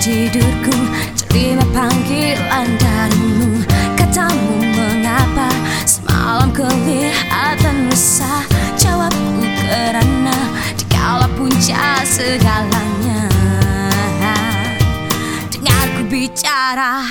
Tidurku terima panggilan darimu Katamu mengapa semalam kelihatan resah? Jawabku kerana dikala punca segalanya. Dengarku bicara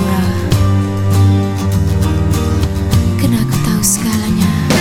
pura-pura mungkin diri ini